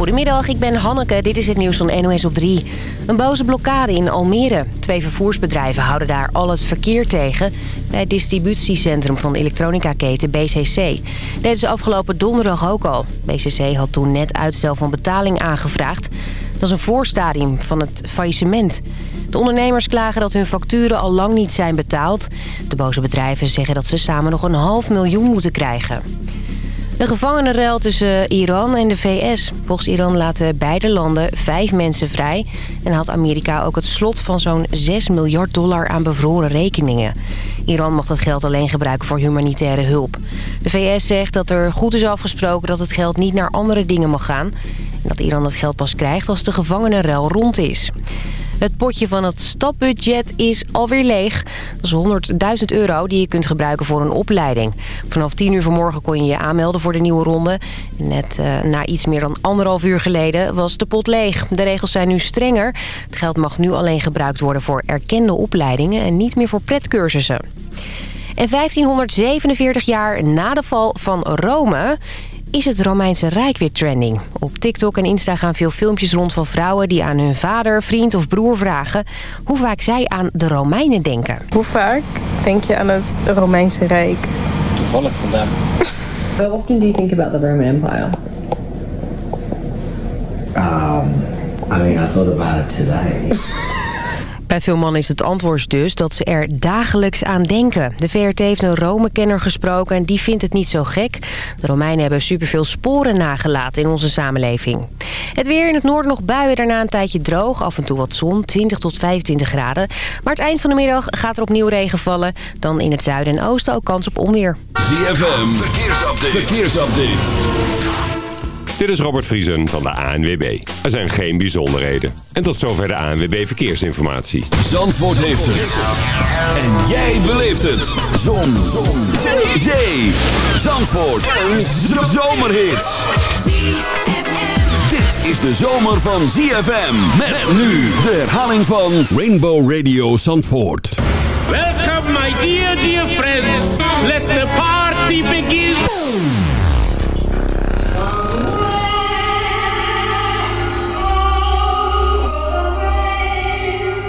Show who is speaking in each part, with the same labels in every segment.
Speaker 1: Goedemiddag, ik ben Hanneke. Dit is het nieuws van NOS op 3. Een boze blokkade in Almere. Twee vervoersbedrijven houden daar al het verkeer tegen... bij het distributiecentrum van elektronica-keten BCC. Deden ze afgelopen donderdag ook al. BCC had toen net uitstel van betaling aangevraagd. Dat is een voorstadium van het faillissement. De ondernemers klagen dat hun facturen al lang niet zijn betaald. De boze bedrijven zeggen dat ze samen nog een half miljoen moeten krijgen. De gevangenenruil tussen Iran en de VS. Volgens Iran laten beide landen vijf mensen vrij... en had Amerika ook het slot van zo'n 6 miljard dollar aan bevroren rekeningen. Iran mag dat geld alleen gebruiken voor humanitaire hulp. De VS zegt dat er goed is afgesproken dat het geld niet naar andere dingen mag gaan... en dat Iran het geld pas krijgt als de gevangenenruil rond is. Het potje van het stapbudget is alweer leeg. Dat is 100.000 euro die je kunt gebruiken voor een opleiding. Vanaf 10 uur vanmorgen kon je je aanmelden voor de nieuwe ronde. Net uh, na iets meer dan anderhalf uur geleden was de pot leeg. De regels zijn nu strenger. Het geld mag nu alleen gebruikt worden voor erkende opleidingen... en niet meer voor pretcursussen. En 1547 jaar na de val van Rome is het Romeinse Rijk weer trending. Op TikTok en Insta gaan veel filmpjes rond van vrouwen... die aan hun vader, vriend of broer vragen... hoe vaak zij aan de Romeinen denken.
Speaker 2: Hoe vaak denk je aan het Romeinse Rijk?
Speaker 3: Toevallig vandaag.
Speaker 4: How often do you think about the Roman Empire?
Speaker 5: Um, I mean, I thought about it today.
Speaker 1: Bij veel mannen is het antwoord dus dat ze er dagelijks aan denken. De VRT heeft een Rome-kenner gesproken en die vindt het niet zo gek. De Romeinen hebben superveel sporen nagelaten in onze samenleving. Het weer in het noorden nog buien, daarna een tijdje droog. Af en toe wat zon, 20 tot 25 graden. Maar het eind van de middag gaat er opnieuw regen vallen. Dan in het zuiden en oosten ook kans op onweer.
Speaker 6: ZFM, verkeersupdate. verkeersupdate. Dit is Robert Vriesen van de ANWB. Er zijn geen bijzonderheden. En tot zover de ANWB Verkeersinformatie.
Speaker 3: Zandvoort heeft het. En jij beleeft het. Zon. Zon. Zee. Zee. Zandvoort. Een zomerhit. Dit is de zomer van ZFM. Met nu de herhaling van Rainbow Radio Zandvoort.
Speaker 7: Welcome my dear, dear friends. Let the party begin.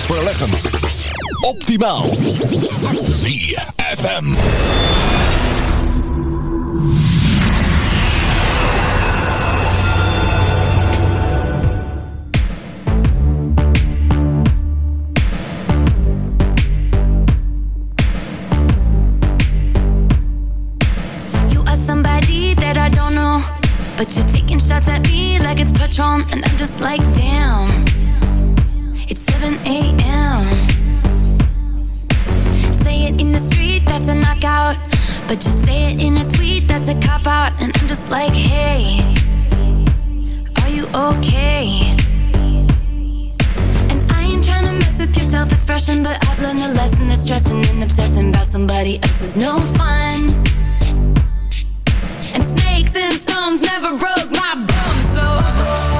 Speaker 8: Grensverleggend. Optimaal. ZFM.
Speaker 9: You are somebody that I don't know. But you're taking shots at me like it's Patron. And I'm just like, damn. But you say it in a tweet, that's a cop out. And I'm just like, hey. Are you okay? And I ain't trying to mess with your self expression. But I've learned a lesson that stressing and obsessing about somebody else is no fun. And snakes and stones never broke my bones, so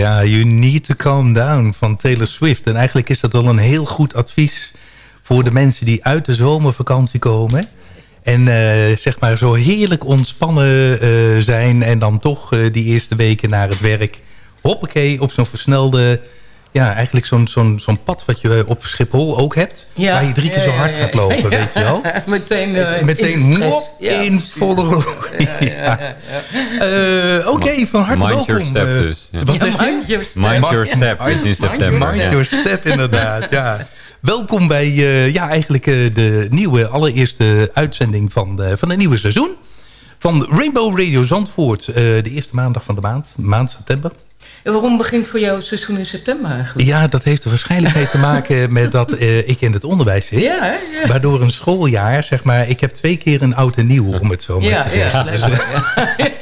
Speaker 10: Ja, You Need to Calm Down van Taylor Swift. En eigenlijk is dat wel een heel goed advies voor de mensen die uit de zomervakantie komen. En eh, zeg maar zo heerlijk ontspannen eh, zijn. En dan toch eh, die eerste weken naar het werk. Hoppakee, op zo'n versnelde... Ja, eigenlijk zo'n zo'n zo'n pad wat je op Schiphol ook hebt.
Speaker 11: Ja.
Speaker 10: Waar je drie keer zo hard
Speaker 11: ja,
Speaker 10: gaat lopen,
Speaker 11: Ja.
Speaker 10: weet je wel.
Speaker 11: Meteen, eh,
Speaker 10: Meteen
Speaker 11: in stress.
Speaker 10: mop
Speaker 11: Ja,
Speaker 10: in volle. Eh, Oké, van harte
Speaker 12: Mind
Speaker 10: welkom.
Speaker 12: your step
Speaker 10: eh,
Speaker 12: dus, ja.
Speaker 10: Wat
Speaker 12: Ja,
Speaker 10: zeg je?
Speaker 11: mind your step.
Speaker 12: Mind your
Speaker 10: Ja.
Speaker 12: step is in
Speaker 10: Mind
Speaker 12: september.
Speaker 10: Mind your step, inderdaad. Ja. Welkom bij eh, ja, eigenlijk eh, de nieuwe, allereerste uitzending van, de, van het nieuwe seizoen. Van Rainbow Radio Zandvoort. eh, de eerste maandag van de maand, maand september.
Speaker 11: En waarom begint voor jou het seizoen in september eigenlijk?
Speaker 10: Ja, dat heeft er waarschijnlijk mee te maken met dat eh, ik in het onderwijs zit.
Speaker 11: Ja? Ja.
Speaker 10: Waardoor een schooljaar, zeg maar, ik heb twee keer een oud en nieuw, om het zo maar
Speaker 11: Ja,
Speaker 10: te
Speaker 11: ja,
Speaker 10: zeggen.
Speaker 11: leuk.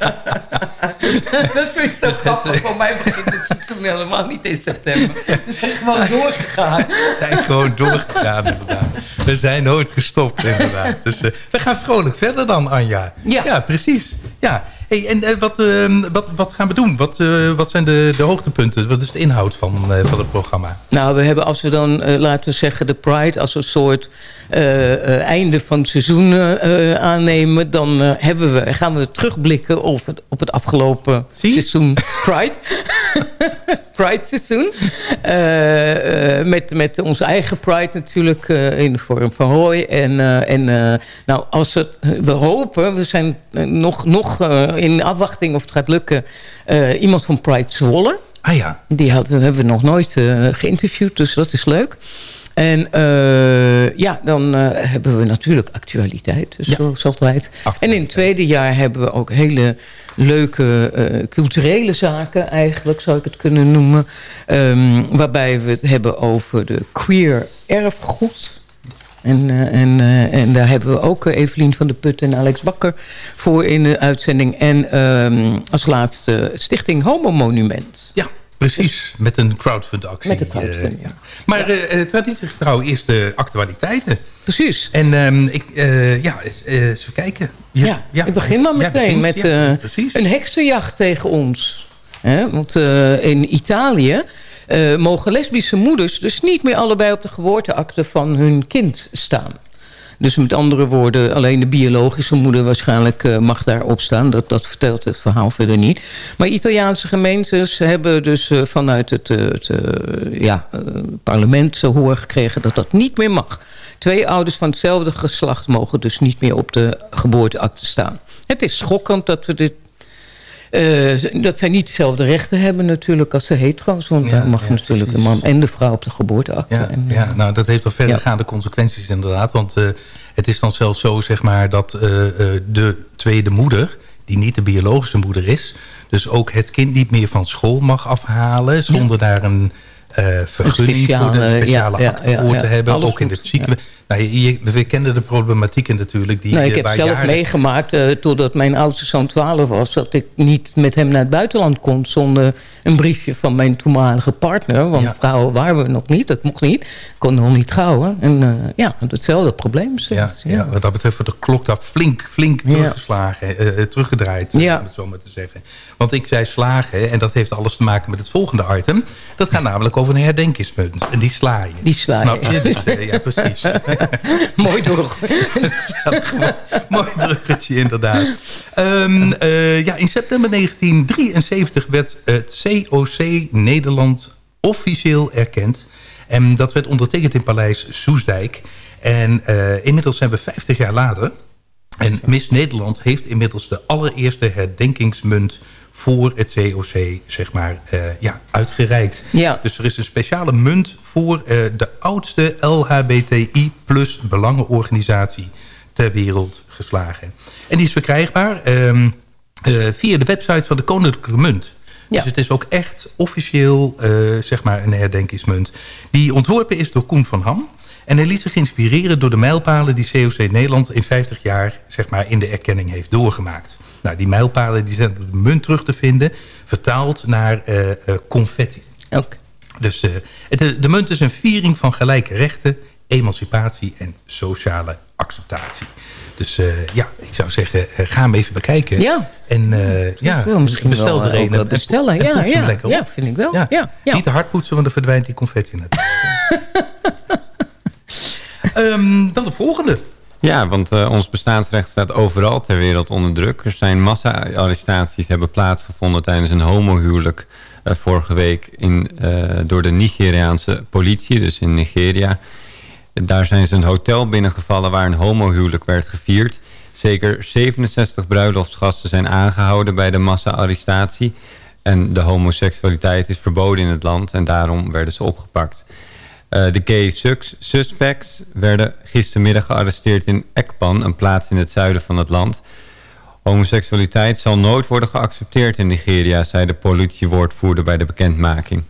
Speaker 11: dat vind ik zo grappig. Voor mij begint het seizoen helemaal niet in september. We zijn gewoon doorgegaan.
Speaker 10: We zijn gewoon doorgegaan, inderdaad. We zijn nooit gestopt, inderdaad. Dus eh, we gaan vrolijk verder dan, Anja.
Speaker 11: Ja.
Speaker 10: precies. Ja. Hey, en eh, wat, eh, wat, wat gaan we doen? Wat, eh, wat zijn de, de hoogtepunten? Wat is de inhoud van, eh, van het programma?
Speaker 11: Nou, we hebben, als we dan, eh, laten we zeggen, de Pride als een soort eh, eh, einde van het seizoen aannemen... dan eh, hebben we, gaan we terugblikken op het, op het afgelopen seizoen Pride. Pride seizoen. Eh, eh, met, met onze eigen Pride natuurlijk eh, in de vorm van Roy. En, eh, en eh, nou, als het, we hopen, we zijn eh, nog, nog eh, in afwachting of het gaat lukken... eh, iemand van Pride Zwolle.
Speaker 10: Ah ja.
Speaker 11: Die hadden, hebben we nog nooit eh, geïnterviewd, dus dat is leuk. En eh, ja, dan eh, hebben we natuurlijk actualiteit, dus zoals altijd. En in het tweede jaar hebben we ook hele leuke eh, culturele zaken, eigenlijk zou ik het kunnen noemen. Ehm, waarbij we het hebben over de queer erfgoed. En, en, en daar hebben we ook Evelien van de Put en Alex Bakker voor in de uitzending. En ehm, als laatste Stichting Homo Monument.
Speaker 10: Ja, precies. Met een crowdfund-actie.
Speaker 11: Met een crowdfund,
Speaker 10: eh,
Speaker 11: ja.
Speaker 10: Maar eh, eh, traditiegetrouw eerst de actualiteiten.
Speaker 11: Precies.
Speaker 10: En ehm, ik, ja, eens even kijken. Je-
Speaker 11: Ja, ik begin dan
Speaker 10: Ja,
Speaker 11: meteen met
Speaker 10: Ja,
Speaker 11: een heksenjacht tegen ons. Hè? Want in Italië mogen lesbische moeders dus niet meer allebei op de geboorteakte van hun kind staan. Dus met andere woorden, alleen de biologische moeder waarschijnlijk eh, mag daarop staan. Dat, dat vertelt het verhaal verder niet. Maar Italiaanse gemeentes hebben dus eh, vanuit het, eh, het ja, parlement zo horen gekregen dat dat niet meer mag. Twee ouders van hetzelfde geslacht mogen dus niet meer op de geboorteakte staan. Het is schokkend dat we dit eh, dat zij niet dezelfde rechten hebben natuurlijk als de hetero's. Want daar mag natuurlijk de man en de vrouw op de geboorteakte.
Speaker 10: Ja,
Speaker 11: En, eh,
Speaker 10: ja, nou dat heeft wel verdergaande consequenties inderdaad. Want eh, het is dan zelfs zo zeg maar dat de tweede moeder, die niet de biologische moeder is... dus ook het kind niet meer van school mag afhalen... zonder daar een vergunning voor
Speaker 11: speciale,
Speaker 10: de speciale
Speaker 11: ja, ja,
Speaker 10: akte
Speaker 11: ja,
Speaker 10: voor
Speaker 11: ja.
Speaker 10: te hebben.
Speaker 11: Alles
Speaker 10: ook in het ziekenhuis. Nou, je, we kennen de problematieken natuurlijk. Die,
Speaker 11: nou, ik
Speaker 10: eh,
Speaker 11: heb zelf
Speaker 10: jaren-
Speaker 11: meegemaakt, eh totdat mijn oudste zoon 12 was... dat ik niet met hem naar het buitenland kon... zonder een briefje van mijn toenmalige partner. Want
Speaker 10: Ja.
Speaker 11: vrouwen waren we nog niet, dat mocht niet. Ik kon nog niet trouwen. En eh, ja, hetzelfde probleem
Speaker 10: Ja, ja. wat dat betreft wordt de klok daar flink, flink teruggeslagen, eh, teruggedraaid,
Speaker 11: Ja.
Speaker 10: om het zo maar te zeggen. Want ik zei slagen, en dat heeft alles te maken met het volgende item. Dat gaat namelijk over een herdenkingspunt. En die sla je.
Speaker 11: Die sla je.
Speaker 10: Snap je? Dus, ja, precies.
Speaker 11: Mooi door.
Speaker 10: Mooi bruggetje, inderdaad. Ehm, eh, ja, in september 1973 werd het COC Nederland officieel erkend. En dat werd ondertekend in Paleis Soesdijk. En uh, inmiddels zijn we 50 jaar later. En Miss Nederland heeft inmiddels de allereerste herdenkingsmunt voor het COC zeg maar, uh, ja, uitgereikt.
Speaker 11: Ja.
Speaker 10: Dus er is een speciale munt voor uh, de oudste LHBTI plus belangenorganisatie ter wereld geslagen. En die is verkrijgbaar um, uh, via de website van de Koninklijke Munt. Ja. Dus het is ook echt officieel zeg maar een herdenkingsmunt. Die ontworpen is door Koen van Ham. En hij liet zich inspireren door de mijlpalen die COC Nederland in 50 jaar zeg maar, in de erkenning heeft doorgemaakt. Nou, die mijlpalen die zijn op de munt terug te vinden, vertaald naar uh, uh, confetti.
Speaker 11: Ook.
Speaker 10: Dus uh, het, de munt is een viering van gelijke rechten, emancipatie en sociale acceptatie. Dus ja, ik zou zeggen, ga hem even bekijken.
Speaker 11: Ja.
Speaker 10: En ja,
Speaker 11: misschien
Speaker 10: bestel
Speaker 11: wel
Speaker 10: er een.
Speaker 11: bestellen.
Speaker 10: En,
Speaker 11: ja,
Speaker 10: en
Speaker 11: ja, ja, vind ik wel. Ja. Ja, ja.
Speaker 10: Niet te hard poetsen, want dan verdwijnt die confetti net. um, dan de volgende.
Speaker 12: Ja, want uh, ons bestaansrecht staat overal ter wereld onder druk. Er zijn massa-arrestaties hebben plaatsgevonden tijdens een homohuwelijk uh, vorige week in, uh, door de Nigeriaanse politie, dus in Nigeria. Daar zijn ze een hotel binnengevallen waar een homohuwelijk werd gevierd. Zeker 67 bruiloftsgasten zijn aangehouden bij de massa-arrestatie. En de homoseksualiteit is verboden in het land en daarom werden ze opgepakt. Uh, de gay suspects werden gistermiddag gearresteerd in Ekpan, een plaats in het zuiden van het land. Homoseksualiteit zal nooit worden geaccepteerd in Nigeria, zei de politiewoordvoerder bij de bekendmaking.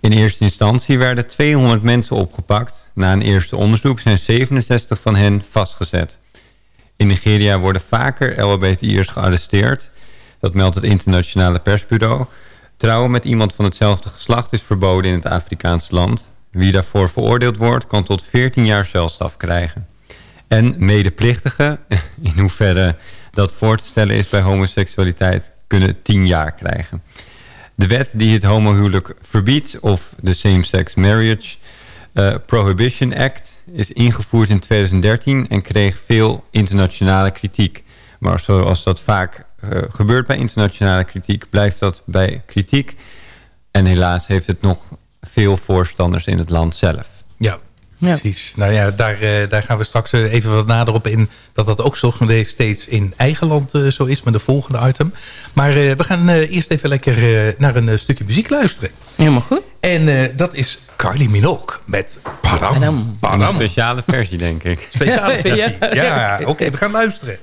Speaker 12: In eerste instantie werden 200 mensen opgepakt. Na een eerste onderzoek zijn 67 van hen vastgezet. In Nigeria worden vaker LHBTI'ers gearresteerd. Dat meldt het internationale persbureau. Trouwen met iemand van hetzelfde geslacht is verboden in het Afrikaanse land. Wie daarvoor veroordeeld wordt, kan tot 14 jaar celstraf krijgen. En medeplichtigen, in hoeverre dat voor te stellen is bij homoseksualiteit, kunnen 10 jaar krijgen. De wet die het homohuwelijk verbiedt, of de Same-Sex Marriage uh, Prohibition Act, is ingevoerd in 2013 en kreeg veel internationale kritiek. Maar zoals dat vaak uh, gebeurt bij internationale kritiek, blijft dat bij kritiek. En helaas heeft het nog veel voorstanders in het land zelf.
Speaker 10: Ja, ja. precies. Nou ja, daar, uh, daar gaan we straks uh, even wat nader op in... dat dat ook nog steeds in eigen land uh, zo is met de volgende item. Maar we gaan eerst even lekker naar een stukje muziek luisteren.
Speaker 11: Helemaal goed.
Speaker 10: En dat is Carly Minogue met Padam.
Speaker 12: Padam. Padam. Een speciale versie, denk ik.
Speaker 10: Speciale versie, ja. ja Oké, okay, we gaan luisteren.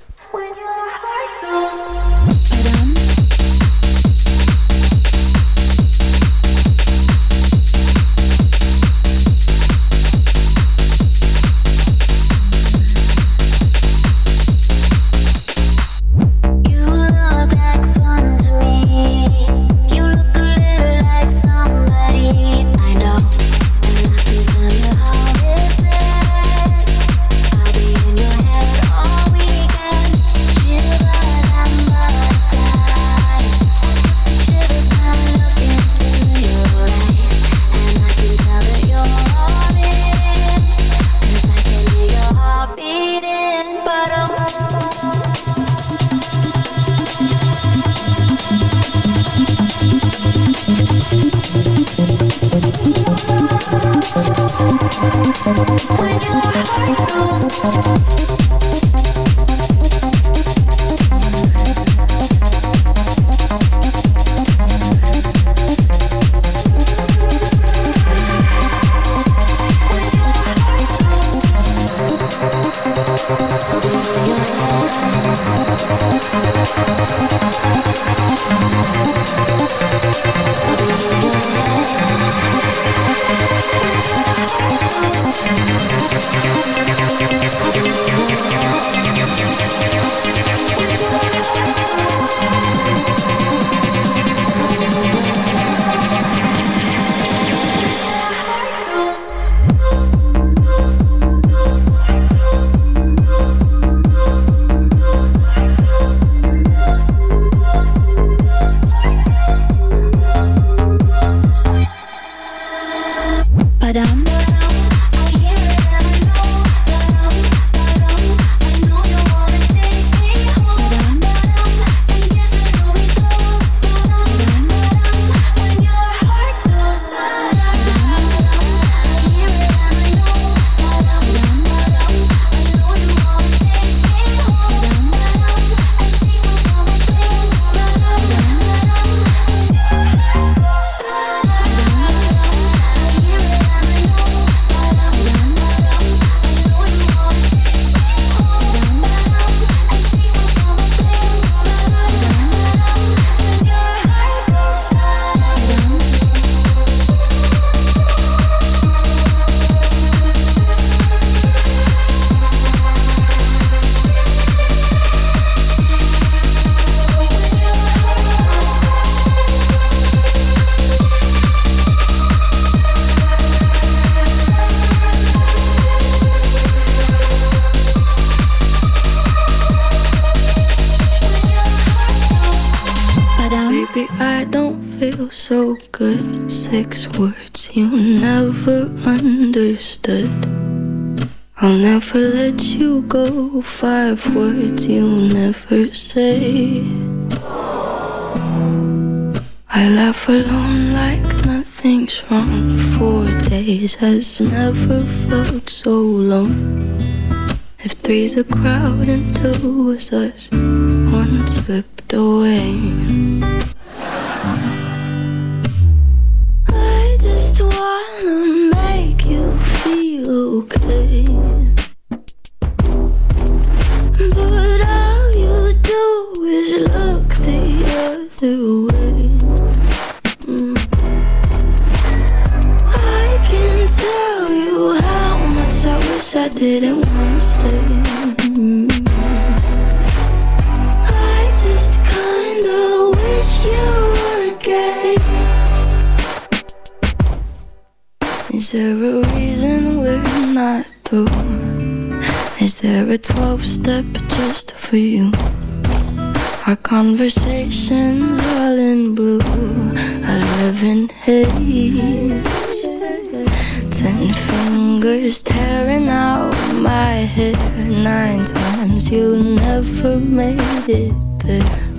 Speaker 13: Five words you'll never say. I laugh alone like nothing's wrong. Four days has never felt so long. If three's a crowd and two was us, one slipped away. I didn't wanna stay. I just kinda wish you were gay. Is there a reason we're not through? Is there a 12 step just for you? Our conversations all in blue. I live in haze. Ten fingers tearing out my hair. Nine times you never made it there.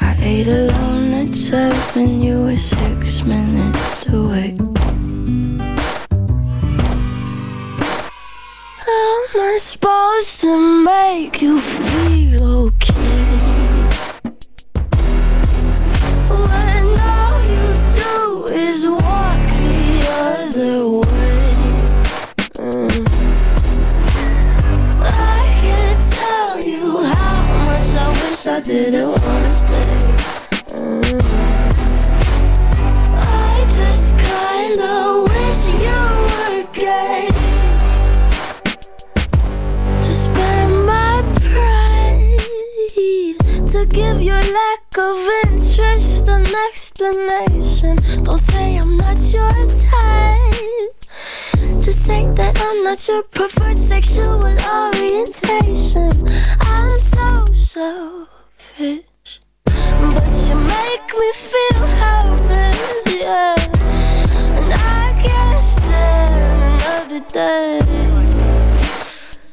Speaker 13: I ate alone at seven, you were six minutes away. How am I supposed to make you feel okay? Didn't wanna stay. Mm. I just kinda wish you were gay. To spare my pride To give your lack of interest an explanation Don't say I'm not your type Just say that I'm not your preferred sexual orientation I'm so so selfish But you make me feel helpless, yeah And I can't stand another day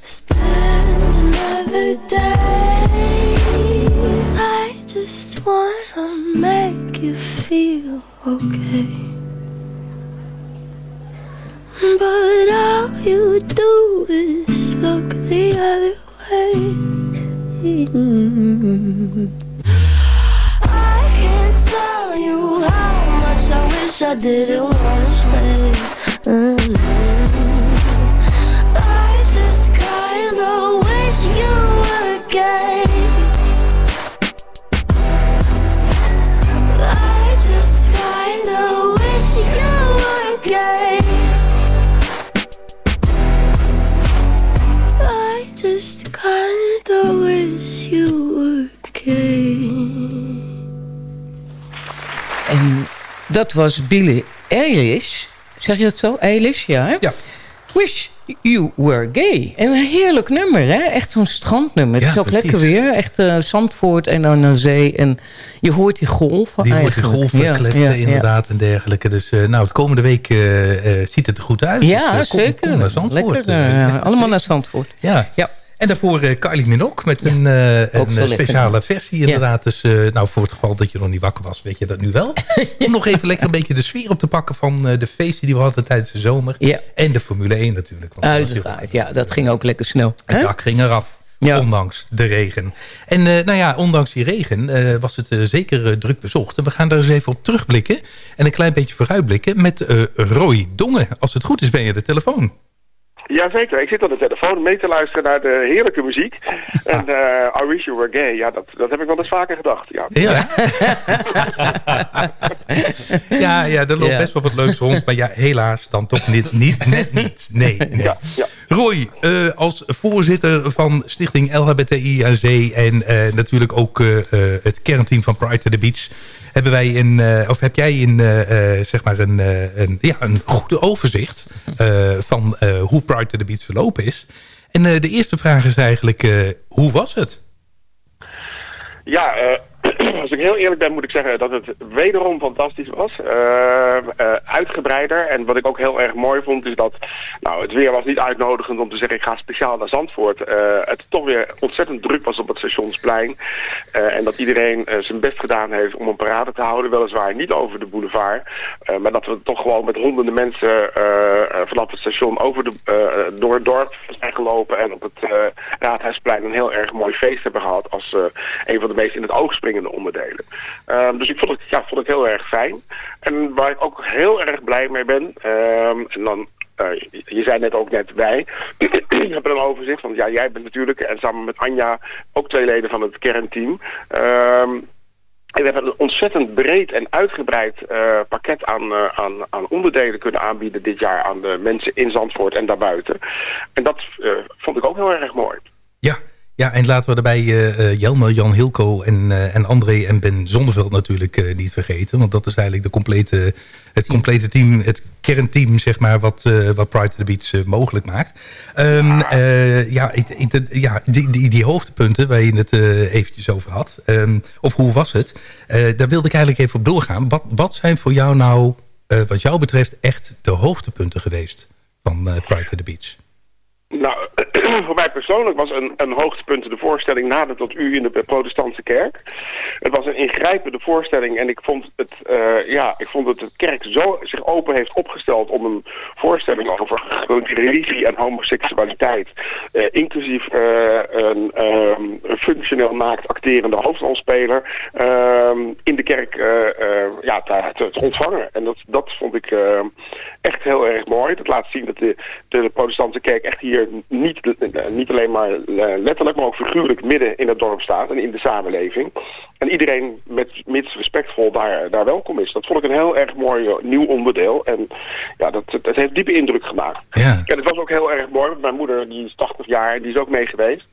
Speaker 13: stand another day. I just wanna make you feel okay. But all you do is look the other way. I can't tell you how much I wish I didn't wanna stay. I just kinda wish you were gay. I just kinda wish you were gay. I just kinda wish.
Speaker 11: En dat was Billie Eilish. Zeg je dat zo? Eilish, ja.
Speaker 10: Ja.
Speaker 11: Wish You Were Gay. En een heerlijk nummer, hè? Echt zo'n strandnummer. Het is ook
Speaker 10: precies.
Speaker 11: lekker weer. Echt eh, Zandvoort en dan een zee. En je hoort die golven
Speaker 10: Die wordt die
Speaker 11: eigenlijk.
Speaker 10: golven
Speaker 11: Ja,
Speaker 10: kletsen
Speaker 11: ja, ja.
Speaker 10: inderdaad en dergelijke. Dus eh, nou, het komende week eh, ziet het er goed uit.
Speaker 11: Ja,
Speaker 10: Dus, kom-
Speaker 11: zeker.
Speaker 10: Kom naar Zandvoort.
Speaker 11: Lekker,
Speaker 10: ja,
Speaker 11: allemaal naar Zandvoort.
Speaker 10: Ja.
Speaker 11: Ja.
Speaker 10: En daarvoor eh Kylie Minogue met een, eh, een eh,
Speaker 11: lekker.
Speaker 10: speciale versie inderdaad. Dus eh, nou, voor het geval dat je nog niet wakker was, weet je dat nu wel. Om nog even lekker een beetje de sfeer op te pakken van eh, de feesten die we hadden tijdens de zomer.
Speaker 11: Ja.
Speaker 10: En de Formule 1 natuurlijk.
Speaker 11: Uiteraard, ja. Dat ging ook lekker snel.
Speaker 10: Het dak ging eraf.
Speaker 11: Ja.
Speaker 10: Ondanks de regen. En eh, nou ja, ondanks die regen eh, was het eh, zeker eh, druk bezocht. En we gaan daar eens even op terugblikken. En een klein beetje vooruitblikken met eh, Roy Dongen. Als het goed is ben je de telefoon.
Speaker 14: Jazeker, ik zit aan de telefoon mee te luisteren naar de heerlijke muziek. En eh I Wish You Were Gay, ja, dat, dat heb ik wel eens vaker gedacht. Ja,
Speaker 10: Ja, ja, ja er loopt
Speaker 11: Ja.
Speaker 10: best wel wat leuks rond. Maar ja, helaas dan toch niet, niet, net niet. Nee, nee.
Speaker 14: ja.
Speaker 10: Roy, eh, als voorzitter van Stichting LHBTI aan Zee... en eh, natuurlijk ook eh, het kernteam van Pride to the Beach... hebben wij een, of heb jij een, zeg maar een, een, ja, een goede overzicht... van hoe Pride to the Beach verlopen is. En de eerste vraag is eigenlijk, hoe was het?
Speaker 14: Ja, als ik heel eerlijk ben, moet ik zeggen dat het wederom fantastisch was. Uh, uh, uitgebreider. En wat ik ook heel erg mooi vond, is dat nou, het weer was niet uitnodigend om te zeggen ik ga speciaal naar Zandvoort. Uh, het toch weer ontzettend druk was op het stationsplein. en dat iedereen zijn best gedaan heeft om een parade te houden. Weliswaar niet over de boulevard. maar dat we toch gewoon met honderden mensen vanaf het station over de, door het dorp zijn gelopen. En op het Raadhuisplein een heel erg mooi feest hebben gehad. Als een van de meest in het oog onderdelen. Um, dus ik vond het, ja, vond het heel erg fijn. En waar ik ook heel erg blij mee ben, um, en dan uh, je zei net ook net wij, hebben een overzicht. Want ja, jij bent natuurlijk, en samen met Anja, ook twee leden van het kernteam. Um, en we hebben een ontzettend breed en uitgebreid uh, pakket aan, uh, aan, aan onderdelen kunnen aanbieden dit jaar aan de mensen in Zandvoort en daarbuiten. En dat vond ik ook heel erg mooi.
Speaker 10: Ja, ja, en laten we daarbij uh, Jelmer, Jan Hilko en, uh, en André en Ben Zonneveld natuurlijk uh, niet vergeten. Want dat is eigenlijk de complete, het complete team, het kernteam, zeg maar, wat, wat Pride to the Beach mogelijk maakt. Um, ja, ik, ik, ja die, die, die, hoogtepunten waar je het eventjes over had, um, of hoe was het, daar wilde ik eigenlijk even op doorgaan. Wat, wat zijn voor jou nou, wat jou betreft, echt de hoogtepunten geweest van Pride to the Beach?
Speaker 14: Nou, voor mij persoonlijk was een, een hoogtepunt de voorstelling nader tot u in de protestantse kerk. Het was een ingrijpende voorstelling en ik vond, het, uh, ja, ik vond dat de kerk zo zich open heeft opgesteld om een voorstelling over religie en homoseksualiteit, uh, inclusief uh, een um, functioneel naakt acterende hoofdrolspeler, ehm, in de kerk ja, te, ontvangen. En dat, dat vond ik echt heel erg mooi. Dat laat zien dat de, de protestantse kerk echt hier niet, niet alleen maar letterlijk, maar ook figuurlijk midden in het dorp staat en in de samenleving. En iedereen met mits respectvol daar, daar welkom is. Dat vond ik een heel erg mooi nieuw onderdeel. En ja, dat, dat heeft diepe indruk gemaakt.
Speaker 10: Ja.
Speaker 14: En het was ook heel erg mooi, mijn moeder die is 80 jaar en die is ook mee geweest.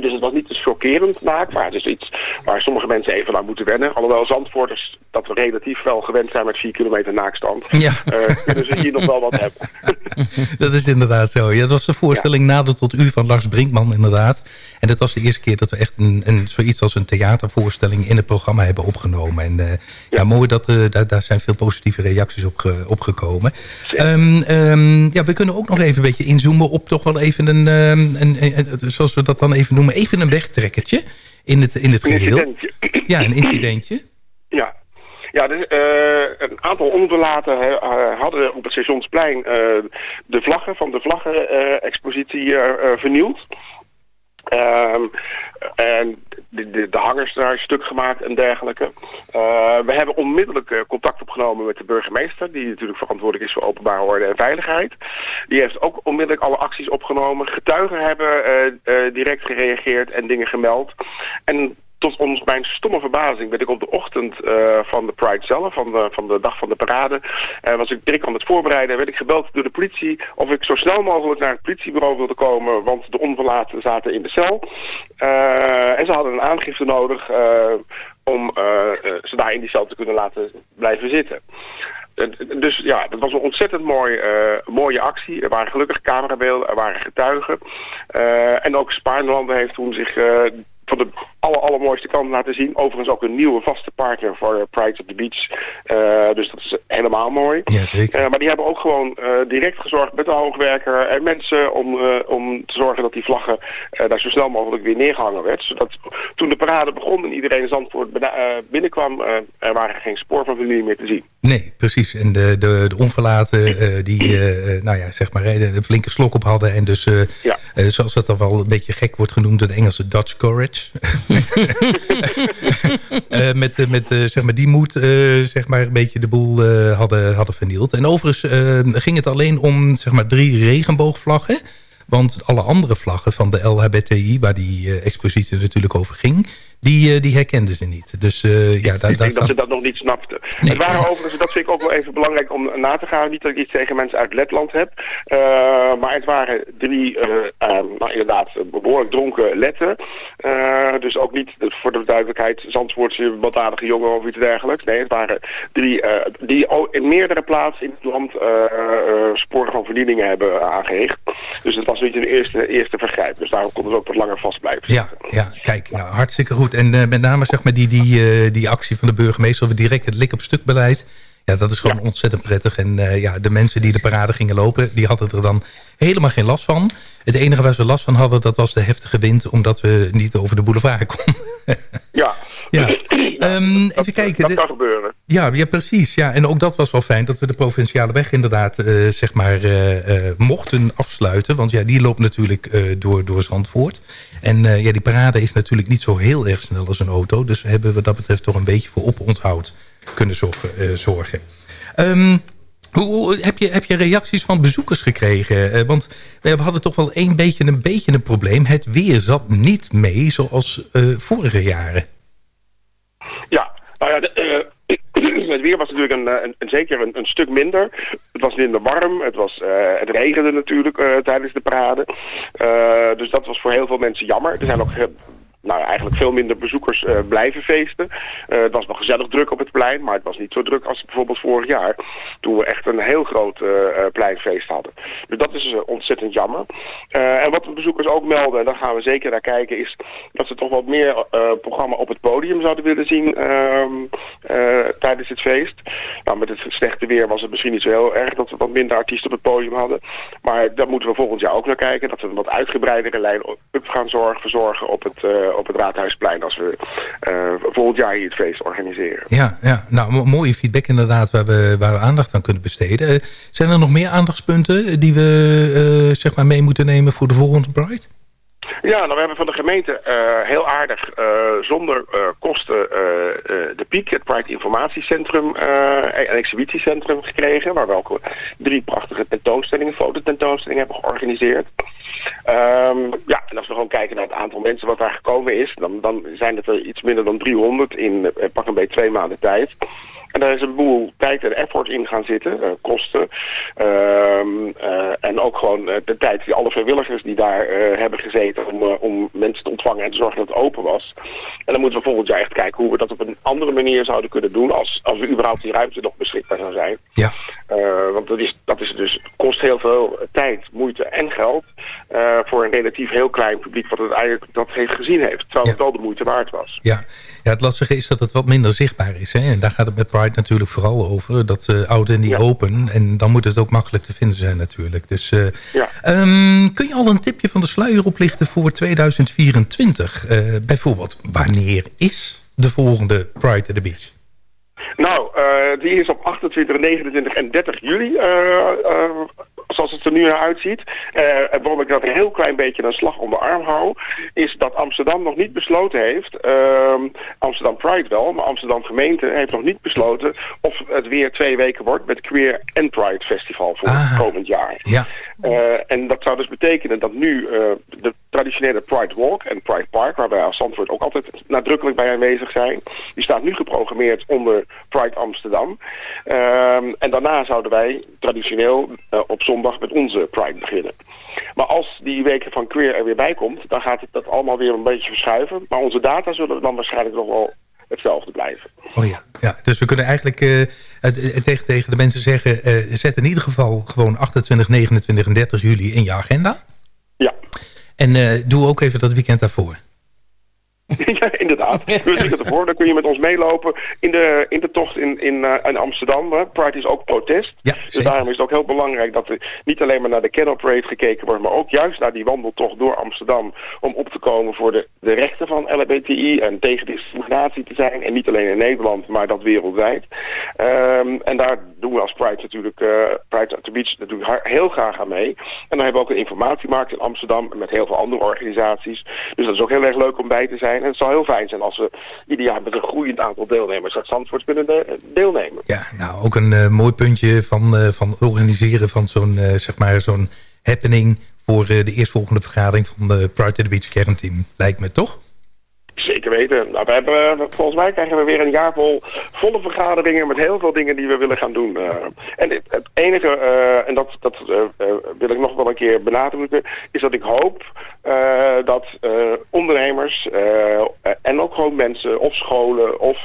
Speaker 14: Dus het was niet te chockerend naakt, maar het is iets waar sommige mensen even aan moeten wennen. Alhoewel Zandvoorters, dat we relatief wel gewend zijn met 4 kilometer naakstand,
Speaker 10: ja.
Speaker 14: uh, kunnen ze hier nog wel wat hebben.
Speaker 10: dat is inderdaad zo. Ja, dat was de voorstelling ja. nader tot u van Lars Brinkman inderdaad. En dat was de eerste keer dat we echt een, een, zoiets als een theatervoorstelling in het programma hebben opgenomen. En uh, ja. ja. mooi, dat, uh, daar, daar zijn veel positieve reacties op, ge, op gekomen. Um, um, ja, we kunnen ook nog even een beetje inzoomen op toch wel even een, um, een, een zoals we dat dan even noemen, even een wegtrekkertje in het, in het geheel.
Speaker 14: Een
Speaker 10: ja, een incidentje.
Speaker 14: Ja. Ja, dus, uh, een aantal onderlaten uh, hadden op het Stationsplein uh, de vlaggen van de vlaggen-expositie vernield. Um, en de, de, de, hangers daar stuk gemaakt en dergelijke. Uh, we hebben onmiddellijk uh, contact opgenomen met de burgemeester... die natuurlijk verantwoordelijk is voor openbare orde en veiligheid. Die heeft ook onmiddellijk alle acties opgenomen. Getuigen hebben uh, direct gereageerd en dingen gemeld. En tot ons, mijn stomme verbazing werd ik op de ochtend uh, van de Pride zelf, van de, van de dag van de parade, uh, was ik direct aan het voorbereiden, werd ik gebeld door de politie of ik zo snel mogelijk naar het politiebureau wilde komen, want de onverlaten zaten in de cel. Uh, en ze hadden een aangifte nodig om ze daar in die cel te kunnen laten blijven zitten. Dus ja, dat was een ontzettend mooi, mooie actie. Er waren gelukkig camerabeelden, er waren getuigen. En ook Spaarnlanden heeft toen zich uh, van de aller, allermooiste kant laten zien. Overigens ook een nieuwe vaste partner voor Pride of the Beach. Uh, dus dat is helemaal mooi.
Speaker 10: Ja, zeker.
Speaker 14: Uh, maar die hebben ook gewoon uh, direct gezorgd met de hoogwerker en mensen om, om te zorgen dat die vlaggen daar zo snel mogelijk weer neergehangen werd. Zodat toen de parade begon en iedereen Zandvoort binnenkwam, er waren geen spoor van familie meer te zien.
Speaker 10: Nee, precies. En de, de, de onverlaten die nou ja, zeg maar, een flinke slok op hadden en dus
Speaker 14: ja.
Speaker 10: zoals dat dan wel een beetje gek wordt genoemd, de Engelse Dutch Courage. uh, met met uh, zeg maar die moed zeg maar een beetje de boel hadden, hadden vernield. En overigens ging het alleen om zeg maar drie regenboogvlaggen. Want alle andere vlaggen van de LHBTI, waar die expositie natuurlijk over ging... Die, die herkenden ze niet. Dus, uh, ja,
Speaker 14: daar, ik denk dat ze dat nog niet snapten. Nee. Het waren overigens, dat vind ik ook wel even belangrijk om na te gaan. Niet dat ik iets tegen mensen uit Letland heb. Uh, maar het waren drie, uh, nou inderdaad, behoorlijk dronken letten. dus ook niet, voor de duidelijkheid, Zandvoortse baldadige jongen of iets dergelijks. Nee, het waren drie die in meerdere plaatsen in het land sporen van verdieningen hebben aangehecht. Dus het was niet een eerste, eerste vergrijp. Dus daarom kon het ook wat langer vast blijven.
Speaker 10: Ja, ja kijk, nou, hartstikke goed. Goed. En met name zeg maar die, die, die actie van de burgemeester... over direct het lik op stuk beleid... Ja, dat is gewoon ontzettend prettig. En ja, de mensen die de parade gingen lopen... die hadden er dan helemaal geen last van. Het enige waar ze last van hadden, dat was de heftige wind... omdat we niet over de boulevard konden.
Speaker 14: ja.
Speaker 10: ja. Um, even kijken.
Speaker 14: Dat kan gebeuren.
Speaker 10: Ja, ja, precies. Ja. En ook dat was wel fijn dat we de provinciale weg inderdaad uh, zeg maar, uh, uh, mochten afsluiten. Want ja, die loopt natuurlijk door, door Zandvoort. En ja, die parade is natuurlijk niet zo heel erg snel als een auto. Dus hebben we dat betreft toch een beetje voor oponthoud kunnen zorgen. Um, hoe, heb, je, heb je reacties van bezoekers gekregen? Uh, want we hadden toch wel een beetje, een beetje een probleem. Het weer zat niet mee zoals vorige jaren.
Speaker 14: Ja, nou ja, het weer was natuurlijk een, een, een zeker een, stuk minder. Het was minder warm, het, was, het regende natuurlijk tijdens de parade. dus dat was voor heel veel mensen jammer. Er zijn ook nou, eigenlijk veel minder bezoekers uh, blijven feesten. Uh, het was nog gezellig druk op het plein, maar het was niet zo druk als bijvoorbeeld vorig jaar. Toen we echt een heel groot uh, pleinfeest hadden. Dus dat is ontzettend jammer. en wat de bezoekers ook melden, en daar gaan we zeker naar kijken, is dat ze toch wat meer programma op het podium zouden willen zien ehm, tijdens het feest. Nou, met het slechte weer was het misschien niet zo heel erg dat we wat minder artiesten op het podium hadden. Maar daar moeten we volgend jaar ook naar kijken. Dat we een wat uitgebreidere lijn op gaan zorgen, verzorgen op het eh, op het Raadhuisplein als we uh, volgend jaar hier het feest organiseren.
Speaker 10: Ja, ja. nou mooie feedback inderdaad waar we, waar we aandacht aan kunnen besteden. Uh, zijn er nog meer aandachtspunten die we zeg maar mee moeten nemen voor de volgende Pride?
Speaker 14: Ja, nou, we hebben van de gemeente uh, heel aardig uh, zonder uh, kosten de PIEK, het Pride Informatiecentrum en Exhibitiecentrum gekregen. Waar we drie prachtige tentoonstellingen, fototentoonstellingen hebben georganiseerd. Um, ja, en als we gewoon kijken naar het aantal mensen wat daar gekomen is, dan, dan zijn het er iets minder dan 300 in pak een beetje twee maanden tijd. En daar is een boel tijd en effort in gaan zitten, kosten. Uh, en ook gewoon uh, de tijd die alle vrijwilligers die daar hebben gezeten om, om mensen te ontvangen en te zorgen dat het open was. En dan moeten we volgend jaar echt kijken hoe we dat op een andere manier zouden kunnen doen als, als we überhaupt die ruimte nog beschikbaar zou zijn.
Speaker 10: Ja.
Speaker 14: want dat is, dat is dus, kost heel veel tijd, moeite en geld voor een relatief heel klein publiek wat het eigenlijk dat heeft gezien heeft. Terwijl het wel de moeite waard was.
Speaker 10: Ja. Ja, het lastige is dat het wat minder zichtbaar is. Hè? En daar gaat het met Pride natuurlijk vooral over. Dat uh, oud en die open. En dan moet het ook makkelijk te vinden zijn natuurlijk. Dus uh,
Speaker 14: ja.
Speaker 10: um, kun je al een tipje van de sluier oplichten voor 2024? Uh, bijvoorbeeld, wanneer is de volgende Pride at the Beach?
Speaker 14: Nou, die is op 28, 29 en 30 juli zoals het er nu uitziet. Uh, waarom ik dat een heel klein beetje een slag om de arm hou... is dat Amsterdam nog niet besloten heeft... Uh, Amsterdam Pride wel, maar Amsterdam gemeente heeft nog niet besloten... of het weer twee weken wordt met Queer and Pride Festival voor ah, komend jaar.
Speaker 10: Ja.
Speaker 14: Uh, en dat zou dus betekenen dat nu uh, de traditionele Pride Walk en Pride Park... waar wij als Zandvoort ook altijd nadrukkelijk bij aanwezig zijn... die staat nu geprogrammeerd onder Pride Amsterdam. Ehm, en daarna zouden wij traditioneel op zondag met onze Pride beginnen. Maar als die weken van queer er weer bij komt, dan gaat het dat allemaal weer een beetje verschuiven. Maar onze data zullen dan waarschijnlijk nog wel hetzelfde blijven.
Speaker 10: Oh ja, ja. dus we kunnen eigenlijk uh, tegen, tegen de mensen zeggen... Uh, zet in ieder geval gewoon 28, 29 en 30 juli in je agenda.
Speaker 14: Ja.
Speaker 10: En uh, doe ook even dat weekend daarvoor.
Speaker 14: ja, inderdaad. Dus ik ervoor. Dan kun je met ons meelopen in de, in de tocht in, in, uh, in Amsterdam. Hè. Pride is ook protest.
Speaker 10: Ja,
Speaker 14: dus daarom is het ook heel belangrijk dat er niet alleen maar naar de Canal Parade gekeken wordt, maar ook juist naar die wandeltocht door Amsterdam om op te komen voor de, de rechten van LHBTI en tegen discriminatie te zijn. En niet alleen in Nederland, maar dat wereldwijd. Um, en daar doen we als Pride natuurlijk, uh, Pride at the Beach natuurlijk heel graag aan mee. En dan hebben we ook een informatiemarkt in Amsterdam met heel veel andere organisaties. Dus dat is ook heel erg leuk om bij te zijn. En het zou heel fijn zijn als we ieder jaar met een groeiend aantal deelnemers uit Zandvoort kunnen deelnemen.
Speaker 10: Ja, nou ook een uh, mooi puntje van, van organiseren van zo'n zeg maar zo'n happening voor de eerstvolgende vergadering van de Pride to the Beach kernteam. Lijkt me toch?
Speaker 14: Zeker weten. Nou, we hebben, volgens mij krijgen we weer een jaar vol volle vergaderingen met heel veel dingen die we willen gaan doen. Uh, en het, enige, uh, en dat, dat wil ik nog wel een keer benadrukken, is dat ik hoop dat ondernemers en ook gewoon mensen of scholen of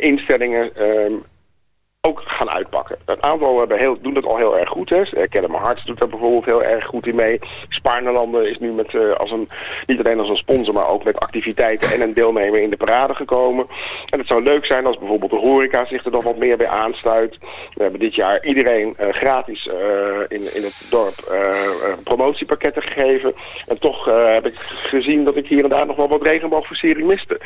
Speaker 14: instellingen ook gaan uitpakken. Een aantal hebben heel, doen dat al heel erg goed. Hè. Academy Hearts doet daar bijvoorbeeld heel erg goed in mee. Spaarnelanden is nu met, uh, als een, niet alleen als een sponsor, maar ook met activiteiten en een deelnemer in de parade gekomen. En het zou leuk zijn als bijvoorbeeld de horeca zich er dan wat meer bij aansluit. We hebben dit jaar iedereen uh, gratis in, in het dorp promotiepakketten gegeven. En toch heb ik gezien dat ik hier en daar nog wel wat regenboogversiering miste.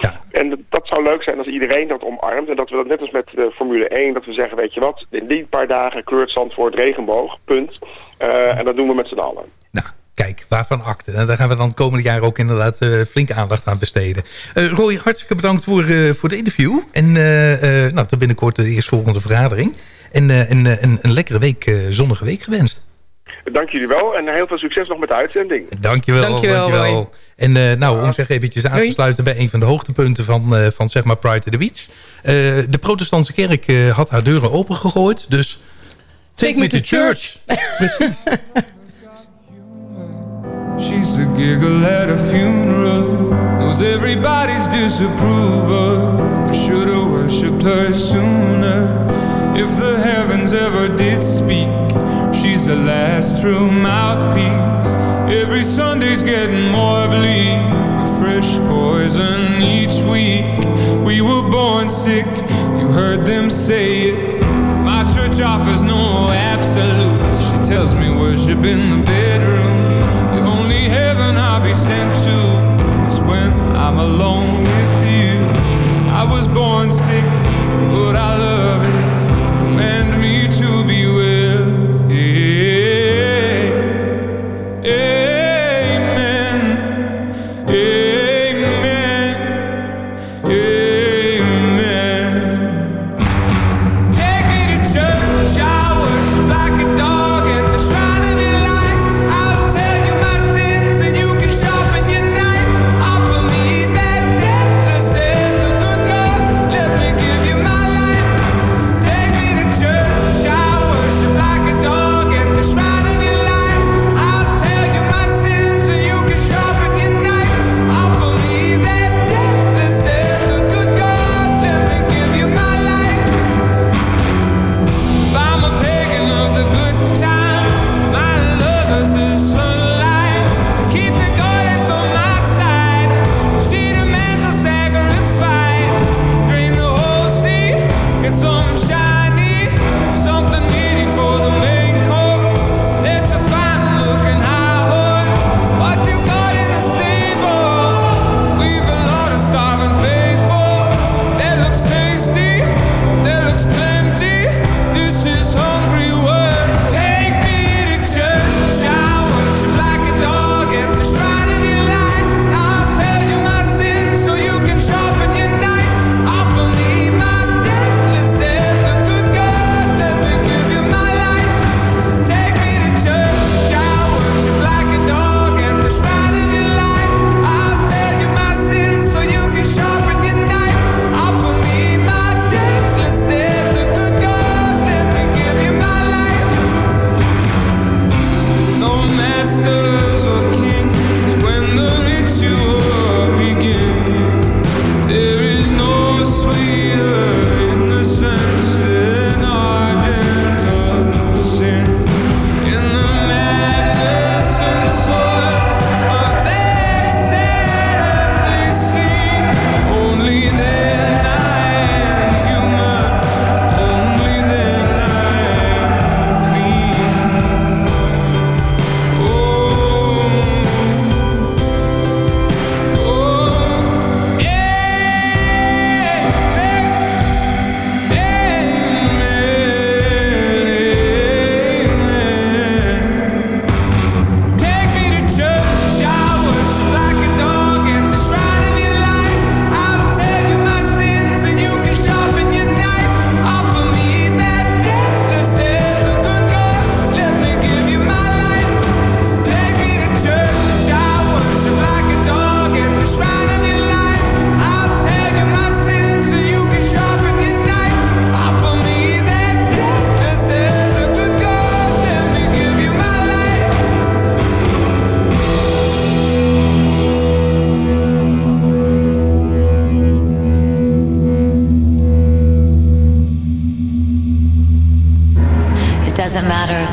Speaker 14: Ja. En dat zou leuk zijn als iedereen dat omarmt. En dat we dat net als met de Formule 1, dat we zeggen, weet je wat, in die paar dagen kleurt Zandvoort regenboog, punt. Uh, en dat doen we met z'n allen.
Speaker 15: Nou, kijk, waarvan akte. En daar gaan we dan het komende jaar ook inderdaad uh, flinke aandacht aan besteden. Uh, Roy, hartstikke bedankt voor, voor de interview. En nou, tot binnenkort de eerstvolgende vergadering. En, en een, een lekkere week, zonnige week gewenst.
Speaker 14: Dank jullie wel en heel veel succes nog met de uitzending.
Speaker 15: Dankjewel. Dankjewel. dankjewel. En uh, nou, om zeg eventjes aan te sluiten bij een van de hoogtepunten van, uh, van zeg maar Pride to the Beach. Uh, de protestantse kerk had haar deuren opengegooid, dus take, take me, to, to church. church. She's the giggle at a funeral. Knows everybody's disapproval. I should have worshipped her sooner. If the heavens ever did speak She's the last true mouthpiece Every Sunday's getting more bleak. A fresh poison each week. We were born sick, you heard them say it. My church offers no absolutes. She tells me worship in the bedroom. The only heaven I'll be sent to Is when I'm alone with you. I was born sick, but I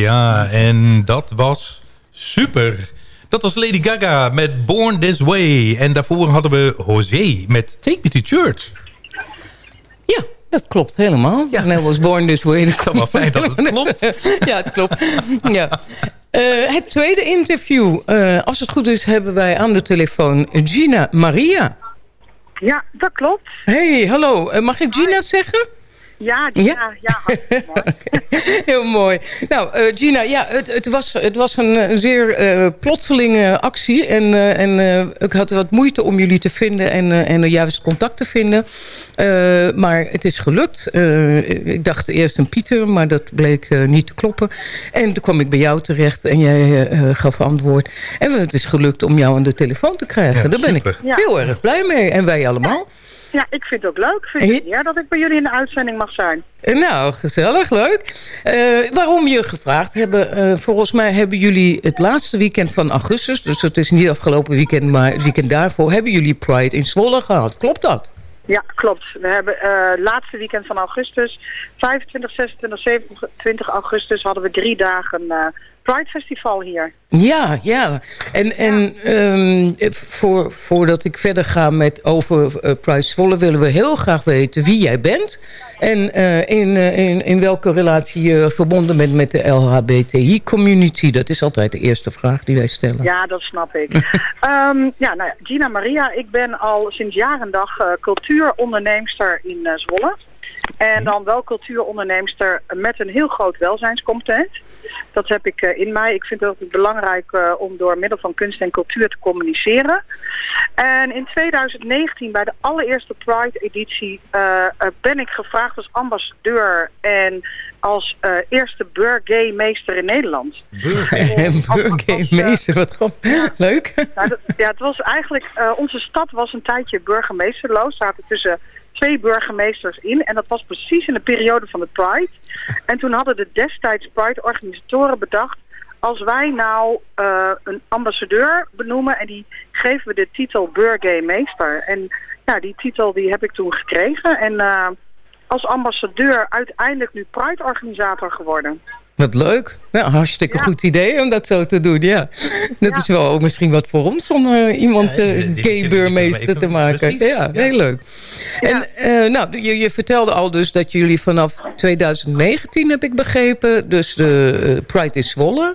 Speaker 10: Ja, en dat was super. Dat was Lady Gaga met Born This Way. En daarvoor hadden we José met Take Me To Church.
Speaker 11: Dat klopt helemaal. Ja. En was born this way. Dat
Speaker 10: is wel fijn dat het klopt.
Speaker 11: ja, het klopt. Ja. Eh, het tweede interview. eh, als het goed is, hebben wij aan de telefoon Gina Maria.
Speaker 16: Ja, dat klopt.
Speaker 11: Hey, hallo. Eh, mag ik Gina zeggen?
Speaker 16: Ja, ja, ja.
Speaker 11: Heel mooi. Nou, eh, Gina, ja, het, het, was, het was een, een zeer eh, plotselinge actie. En, eh, en eh, ik had wat moeite om jullie te vinden en, eh, en juist contact te vinden. Eh, maar het is gelukt. Eh, ik dacht eerst een Pieter, maar dat bleek niet te kloppen. En toen kwam ik bij jou terecht en jij gaf antwoord. En het is gelukt om jou aan de telefoon te krijgen.
Speaker 10: Ja,
Speaker 11: Daar ben ik
Speaker 10: super.
Speaker 11: Heel erg blij mee. En wij allemaal.
Speaker 16: Ja, ik vind het ook leuk. Ik vind het eer dat ik bij jullie in de uitzending mag zijn.
Speaker 11: Nou, gezellig, leuk. Eh, waarom je gevraagd hebben, eh, volgens mij hebben jullie het laatste weekend van augustus... dus het is niet afgelopen weekend, maar het weekend daarvoor... hebben jullie Pride in Zwolle gehad. Klopt dat?
Speaker 16: Ja, klopt. We hebben eh, het laatste weekend van augustus, 25, 26, 27 augustus, hadden we drie dagen eh, Pride Festival hier.
Speaker 11: Ja, ja. En, en ehm, voor, voordat ik verder ga met over uh, Pride Zwolle... willen we heel graag weten wie jij bent. En uh, in, uh, in, in welke relatie je verbonden bent met de LHBTI-community. Dat is altijd de eerste vraag die wij stellen.
Speaker 16: Ja, dat snap ik. um, ja, nou Gina Maria, ik ben al sinds jaren dag cultuuronderneemster in Zwolle. En dan wel cultuuronderneemster met een heel groot welzijnscompetent. Dat heb ik uh, in mij. Ik vind het ook belangrijk uh, om door middel van kunst en cultuur te communiceren. En in 2019 bij de allereerste Pride-editie uh, ben ik gevraagd als ambassadeur en als eerste burgay-meester in Nederland.
Speaker 11: Burgay-meester, wat gewoon leuk.
Speaker 16: Ja, dat, ja, het was eigenlijk, onze stad was een tijdje burgemeesterloos. zaten tussen twee burgemeesters in. En dat was precies in de periode van de Pride. En toen hadden de destijds Pride-organisatoren bedacht... als wij nou uh, een ambassadeur benoemen... en die geven we de titel burgemeester. En ja, die titel die heb ik toen gekregen. En uh, als ambassadeur uiteindelijk nu Pride-organisator geworden.
Speaker 11: Wat leuk. Ja, hartstikke ja. goed idee om dat zo te doen, ja. Dat ja. is wel ook misschien wat voor ons om uh, iemand uh, gay-burmeester te maken. Ja, heel leuk. En uh, nou, je, je, vertelde al dus dat jullie vanaf 2019, heb ik begrepen... dus de Pride is Zwolle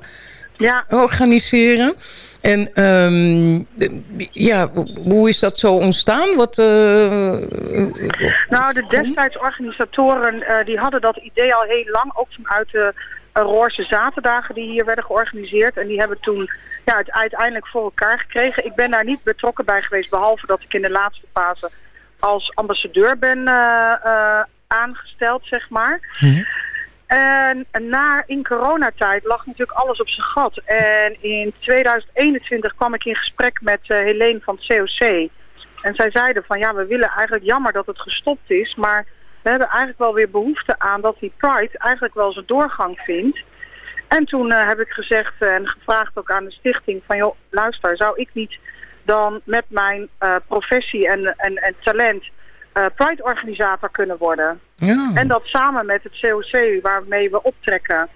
Speaker 16: ja.
Speaker 11: organiseren. En um, ja, hoe is dat zo ontstaan? Wat, uh,
Speaker 16: nou, de destijds organisatoren uh, die hadden dat idee al heel lang, ook vanuit de Roorse zaterdagen die hier werden georganiseerd. En die hebben toen ja, het uiteindelijk voor elkaar gekregen. Ik ben daar niet betrokken bij geweest, behalve dat ik in de laatste fase als ambassadeur ben uh, uh, aangesteld, zeg maar. Mm En na, in coronatijd lag natuurlijk alles op zijn gat. En in 2021 kwam ik in gesprek met uh, Helene van het COC. En zij zeiden van ja, we willen eigenlijk jammer dat het gestopt is, maar we hebben eigenlijk wel weer behoefte aan dat die Pride eigenlijk wel zijn doorgang vindt. En toen uh, heb ik gezegd uh, en gevraagd ook aan de stichting van joh, luister, zou ik niet dan met mijn uh, professie en, en, en talent Pride-organisator kunnen worden?
Speaker 11: Ja.
Speaker 16: En dat samen met het COC waarmee we optrekken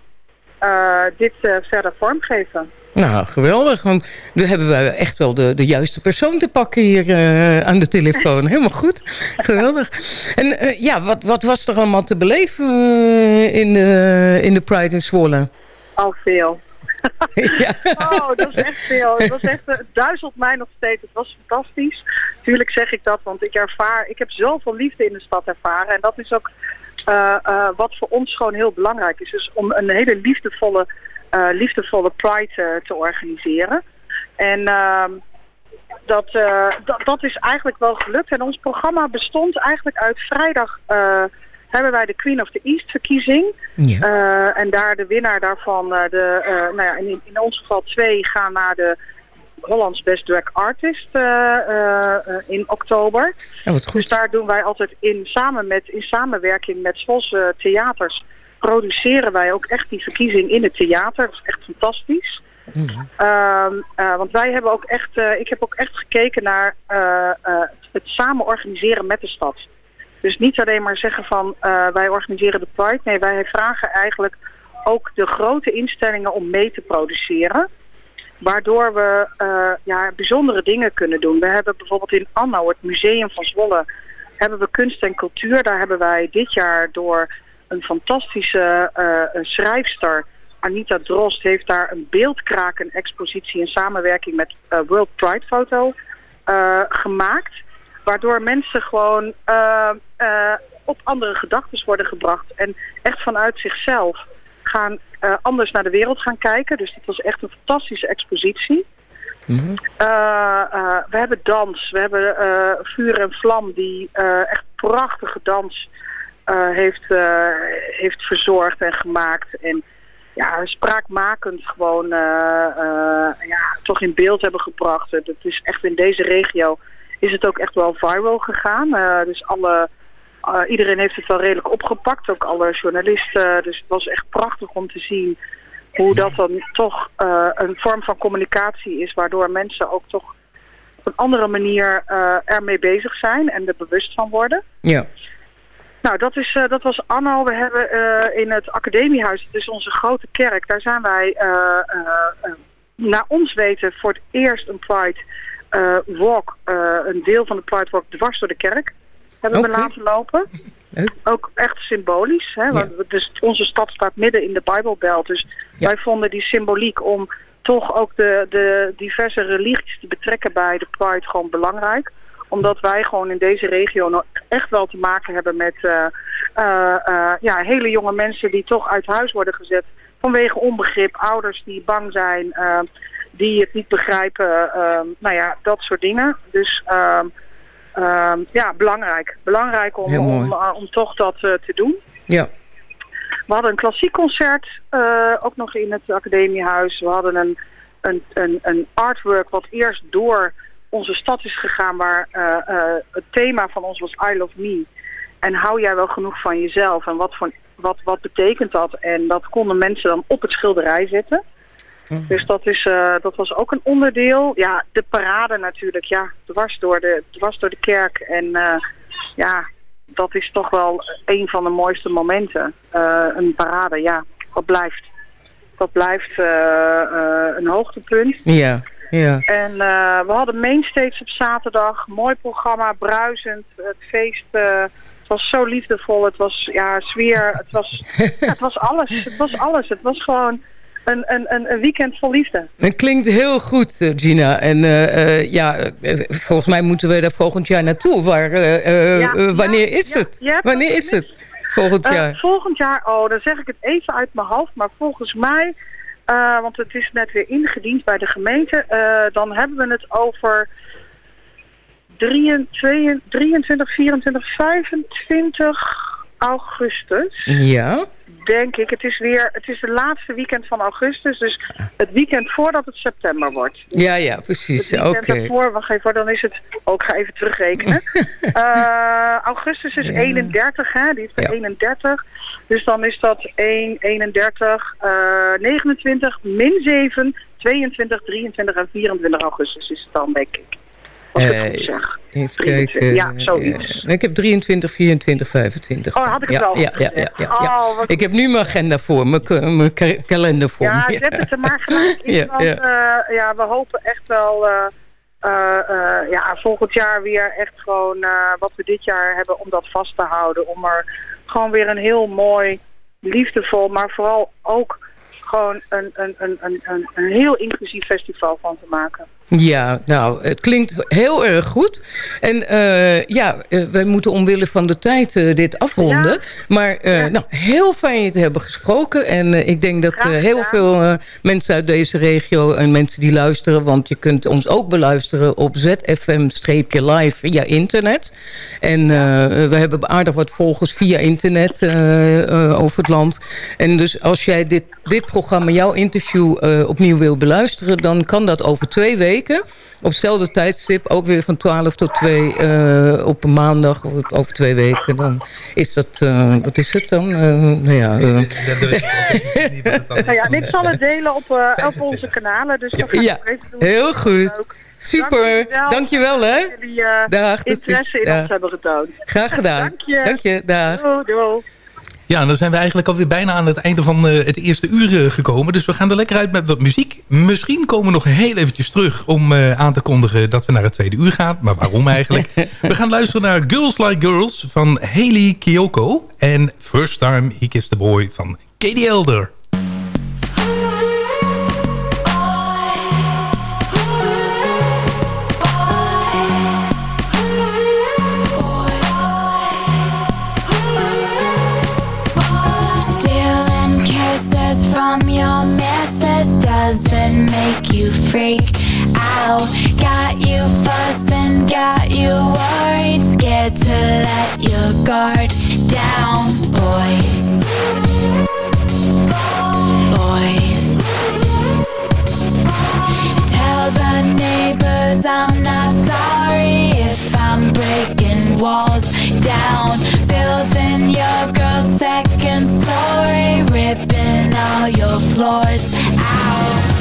Speaker 16: dit verder vormgeven.
Speaker 11: Nou, geweldig. Want nu hebben we echt wel de, de juiste persoon te pakken hier uh, aan de telefoon. Helemaal goed. Geweldig. En uh, ja, wat, wat was er allemaal te beleven uh, in, de, in de Pride in Zwolle?
Speaker 16: Al veel. ja. Oh, dat is echt veel. Het, was echt, het duizelt mij nog steeds. Het was fantastisch. Tuurlijk zeg ik dat, want ik ervaar... Ik heb zoveel liefde in de stad ervaren. En dat is ook wat voor ons gewoon heel belangrijk is. Dus om een hele liefdevolle liefdevolle Pride uh, te organiseren. En uh, dat, uh, dat, dat is eigenlijk wel gelukt. En ons programma bestond eigenlijk uit vrijdag hebben wij de Queen of the East verkiezing.
Speaker 11: Ja.
Speaker 16: en daar de winnaar daarvan, de, nou ja, in, in ons geval twee, gaan naar de Hollands Best Drag Artist in oktober.
Speaker 11: Oh, wat goed.
Speaker 16: Dus daar doen wij altijd in, samen met, in samenwerking met Zwolse theaters produceren wij ook echt die verkiezing in het theater. Dat is echt fantastisch. Mm -hmm. uh, want wij hebben ook echt, uh, ik heb ook echt gekeken naar uh, het samen organiseren met de stad. Dus niet alleen maar zeggen van wij organiseren de Pride. Nee, wij vragen eigenlijk ook de grote instellingen om mee te produceren. Waardoor we ja, bijzondere dingen kunnen doen. We hebben bijvoorbeeld in Anno, het museum van Zwolle, hebben we kunst en cultuur. Daar hebben wij dit jaar door een fantastische uh, schrijfster, Anita Drost, heeft daar een beeldkraken expositie in samenwerking met uh, World Pride Photo uh, gemaakt. Waardoor mensen gewoon op andere gedachten worden gebracht en echt vanuit zichzelf gaan anders naar de wereld gaan kijken. Dus dat was echt een fantastische expositie. -hmm. we hebben dans, we hebben vuur en vlam, die echt prachtige dans heeft, uh, heeft verzorgd en gemaakt. En ja, spraakmakend gewoon uh, ja, toch in beeld hebben gebracht. Dat is echt in deze regio is het ook echt wel viral gegaan. dus alle, iedereen heeft het wel redelijk opgepakt, ook alle journalisten. Dus het was echt prachtig om te zien hoe dat dan toch een vorm van communicatie is... waardoor mensen ook toch op een andere manier ermee bezig zijn en er bewust van worden.
Speaker 11: Ja.
Speaker 16: Nou, dat, is, uh, dat was Anno. We hebben uh, in het Academiehuis, dat is onze grote kerk, daar zijn wij uh, naar ons weten voor het eerst een Pride Walk, een deel van de Pride Walk dwars door de kerk hebben okay. we laten lopen. Ook echt symbolisch. Hè? Want dus onze stad staat midden in de Bijbelbelt. Dus ja. wij vonden die symboliek om toch ook de, de diverse religies te betrekken bij de Pride gewoon belangrijk omdat wij gewoon in deze regio echt wel te maken hebben met uh, uh, uh, ja, hele jonge mensen die toch uit huis worden gezet vanwege onbegrip. Ouders die bang zijn, die het niet begrijpen. nou ja, dat soort dingen. Dus ja, belangrijk. Belangrijk om, om, om, toch dat te doen.
Speaker 11: Ja.
Speaker 16: We hadden een klassiek concert, ook nog in het academiehuis. We hadden een, een, een, een artwork wat eerst door onze stad is gegaan waar uh, uh, het thema van ons was I Love Me. En hou jij wel genoeg van jezelf? En wat, voor, wat, wat betekent dat? En dat konden mensen dan op het schilderij zetten. Mm. Dus dat, is, uh, dat was ook een onderdeel. Ja, de parade natuurlijk. Ja, dwars door de, dwars door de kerk. En ja, dat is toch wel een van de mooiste momenten. een parade, ja, dat blijft. Dat blijft een hoogtepunt.
Speaker 11: Ja. Ja.
Speaker 16: En uh, we hadden Mainstage op zaterdag. Mooi programma, bruisend. Het feest uh, het was zo liefdevol. Het was ja, sfeer. Het was, ja, het was alles. Het was alles. Het was gewoon een, een, een weekend vol liefde.
Speaker 11: Het klinkt heel goed, eh, Gina. En uh, ja, volgens mij moeten we daar volgend jaar naartoe. Waar, ja, wanneer is het? wanneer is het? Volgend jaar?
Speaker 16: volgend jaar, oh, dan zeg ik het even uit mijn hoofd. Maar volgens mij uh, want het is net weer ingediend bij de gemeente. Uh, dan hebben we het over 23, 23 24, 25 augustus.
Speaker 11: Ja.
Speaker 16: Denk ik. Het is weer, het is de laatste weekend van augustus. Dus het weekend voordat het september wordt.
Speaker 11: Ja, ja, precies.
Speaker 16: Het weekend okay. wacht even, dan is het, ook ga even terugrekenen. uh, augustus is ja. 31, hè. Die is bij ja. 31. Dus dan is dat 1, 31, uh, 29, min 7, 22, 23 en 24 augustus is het dan, denk ik. Als ik het goed zeg.
Speaker 11: Even kijken.
Speaker 16: Ja, zoiets.
Speaker 11: Ja. Ik heb 23, 24, 25.
Speaker 16: Oh, had ik het
Speaker 11: ja,
Speaker 16: wel
Speaker 11: ja, ja, ja, ja, oh, Ik heb nu mijn agenda voor, mijn, mijn kalender voor
Speaker 16: Ja, zet het er maar gelijk in. ja, want, ja. We hopen echt wel... Uh, uh, uh, ja, volgend jaar weer echt gewoon uh, wat we dit jaar hebben om dat vast te houden. Om er gewoon weer een heel mooi, liefdevol, maar vooral ook gewoon een, een, een, een, een heel inclusief festival van te maken.
Speaker 11: Ja, nou, het klinkt heel erg goed. En uh, ja, uh, wij moeten omwille van de tijd uh, dit afronden. Ja. Maar ja. nou, heel fijn je te hebben gesproken. En ik denk dat heel veel mensen uit deze regio en mensen die luisteren... want je kunt ons ook beluisteren op ZFM-live via internet. En we hebben aardig wat volgers via internet over het land. En dus als jij dit, dit programma, jouw interview opnieuw wil beluisteren... dan kan dat over twee weken. Op hetzelfde tijdstip, ook weer van 12 tot 2 uh, op een maandag, over twee weken. Dan is dat, uh, wat is het dan? Uh, nou ja,
Speaker 16: nou ik zal het delen op, op onze kanalen. Dus dat
Speaker 11: ja, heel goed. Super, dankjewel, dankjewel hè.
Speaker 16: jullie uh, Dag, interesse in ja. ons hebben getoond.
Speaker 11: Graag gedaan. Dank je. Dank je, dag.
Speaker 16: Doei, doei.
Speaker 10: Ja, en dan zijn we eigenlijk alweer bijna aan het einde van uh, het eerste uur uh, gekomen. Dus we gaan er lekker uit met wat muziek. Misschien komen we nog heel eventjes terug om uh, aan te kondigen dat we naar het tweede uur gaan. Maar waarom eigenlijk? we gaan luisteren naar Girls Like Girls van Haley Kiyoko. En First Time He Kissed the Boy van Katie Elder.
Speaker 9: You freak out. Got you fussing, got you worried. Scared to let your guard down Boys. Boys. Tell the neighbors I'm not sorry If I'm breaking walls down. Building your girl's second story Ripping all your floors Girls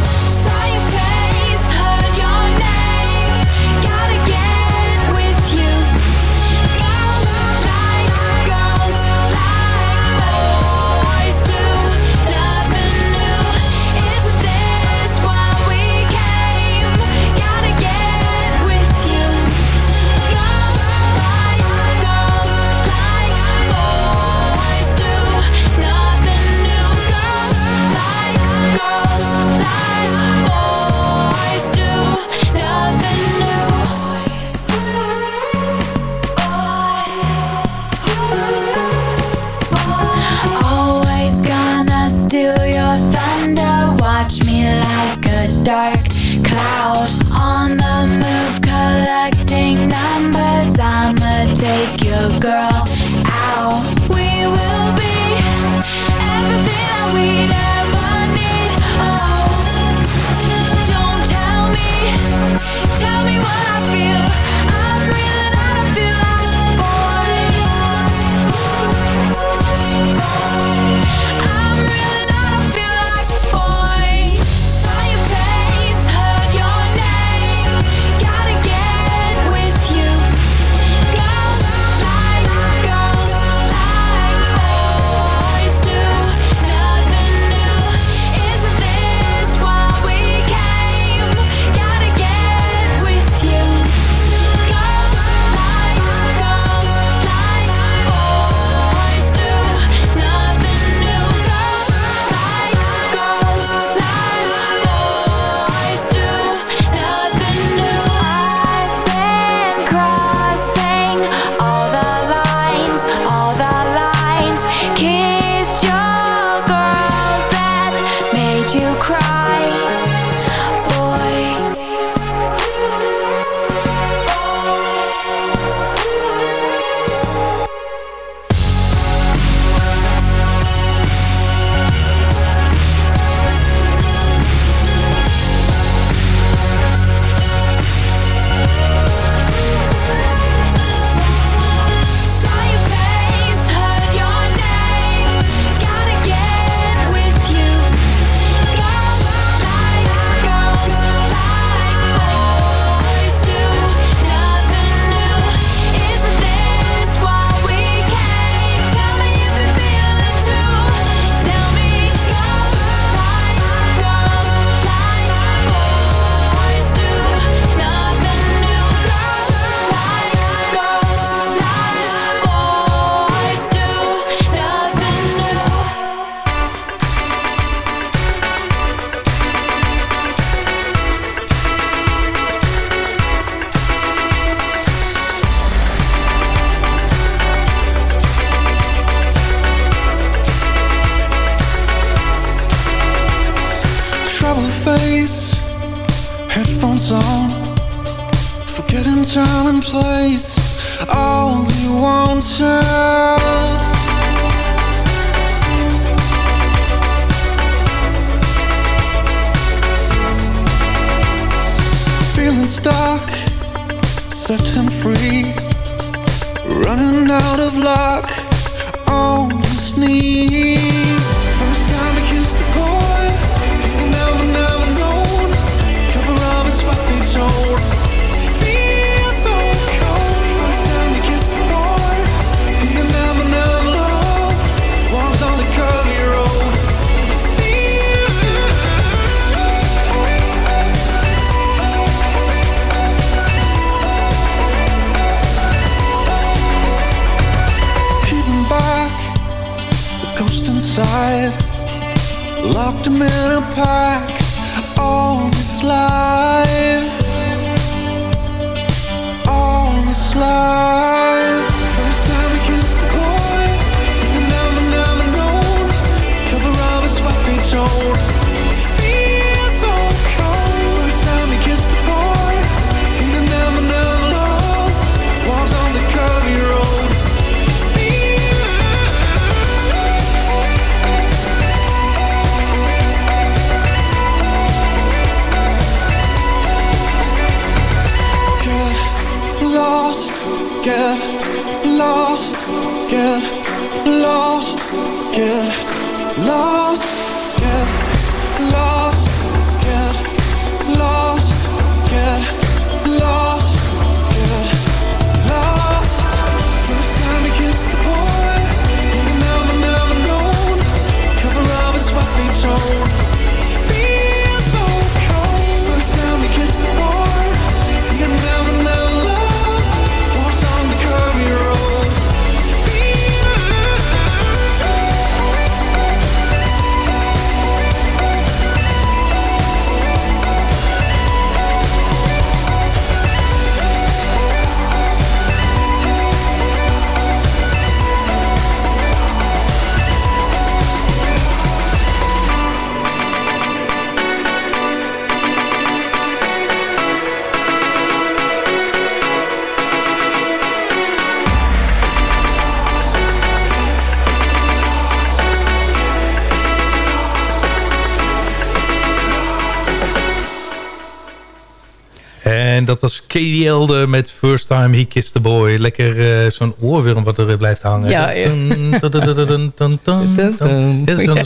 Speaker 10: En dat was Katie Elder met First Time He Kissed the Boy. Lekker uh, zo'n oorworm wat er blijft hangen.
Speaker 11: Ja, ja.
Speaker 10: Zo'n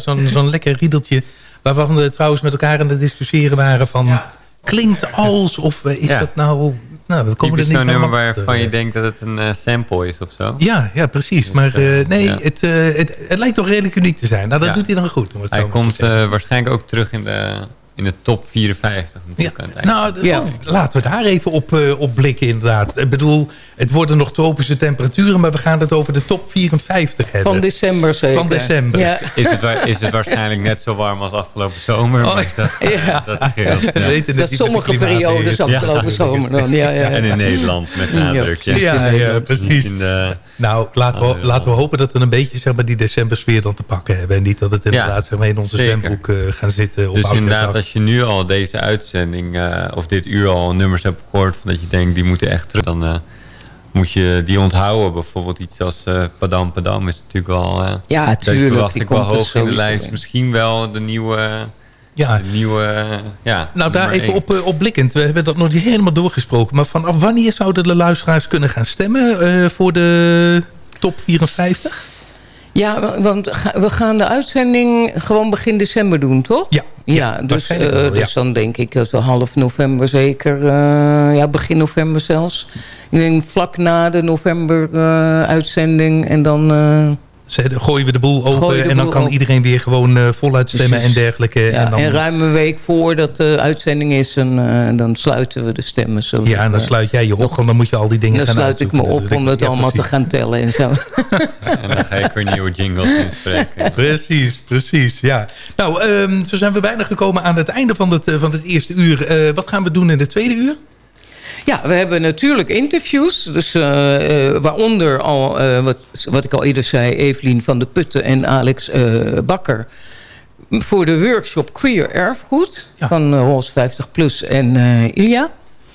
Speaker 10: zo zo lekker riedeltje. Waarvan we trouwens met elkaar aan het discussiëren waren van... Ja. Klinkt als, of is ja. dat nou... Nou, we komen er niet
Speaker 12: zo'n nummer waarvan je denkt dat het een uh, sample is of zo.
Speaker 10: Ja, ja precies. Dus, maar uh, nee, ja. het, uh, het, het lijkt toch redelijk uniek te zijn. Nou, dat doet hij dan goed. Om het
Speaker 12: hij komt waarschijnlijk ook terug in de in de top 54
Speaker 10: ja. Nou, ja. laten we daar even op, uh, op blikken inderdaad. Ik bedoel, het worden nog tropische temperaturen... maar we gaan het over de top 54 hebben.
Speaker 11: Van december zeker.
Speaker 10: Van december.
Speaker 11: Ja.
Speaker 12: Is, het, is het waarschijnlijk net zo warm als afgelopen zomer? Oh, dat,
Speaker 11: ja. dat scheelt. Ja. Dat sommige periodes afgelopen zomer dan. Ja, ja,
Speaker 12: En in Nederland met nadruk.
Speaker 10: Ja, ja, precies. De, nou, laten we, laten we hopen dat we een beetje zeg maar, die decembersfeer dan te pakken hebben. En niet dat het inderdaad zeg maar, in onze zwembroek uh, gaan zitten. Op
Speaker 12: dus inderdaad, als je nu al deze uitzending uh, of dit uur al nummers hebt gehoord... van dat je denkt, die moeten echt terug... dan uh, moet je die onthouden. Bijvoorbeeld iets als uh, Padam Padam is natuurlijk wel...
Speaker 11: ja, tuurlijk.
Speaker 12: verwacht ik wel hoog in de lijst. Misschien wel de nieuwe...
Speaker 10: Ja.
Speaker 12: De nieuwe, ja,
Speaker 10: nou, daar even op, op blikkend. We hebben dat nog niet helemaal doorgesproken. Maar vanaf wanneer zouden de luisteraars kunnen gaan stemmen voor de top 54?
Speaker 11: Ja, want we gaan de uitzending gewoon begin december doen, toch?
Speaker 10: Ja.
Speaker 11: Ja, dus, uh, wel, ja. dus dan denk ik zo half november zeker. Uh, ja, begin november zelfs. Ik denk vlak na de november uh, uitzending. En dan
Speaker 10: gooien we de boel open en dan kan open. iedereen weer gewoon uh, voluit stemmen Precies. en dergelijke.
Speaker 11: Ja,
Speaker 10: en, dan...
Speaker 11: en ruim een week voordat de uitzending is, en, uh, dan sluiten we de stemmen. Zodat,
Speaker 10: ja, en dan sluit jij je op, want dan moet je al die dingen
Speaker 11: dan
Speaker 10: gaan
Speaker 11: Dan sluit ik me op om het ja, allemaal precies. te gaan tellen en zo.
Speaker 12: en dan ga ik weer nieuwe jingles inspreken.
Speaker 10: precies, precies, ja. Nou, um, zo zijn we bijna gekomen aan het einde van het, van het eerste uur. Uh, wat gaan we doen in het tweede uur?
Speaker 11: Ja, we hebben natuurlijk interviews. Dus, uh, uh, waaronder al, uh, wat, wat ik al eerder zei... Evelien van de Putten en Alex Bakker... voor de workshop Queer Erfgoed... Ja. van Roos 50 Plus en Ilja.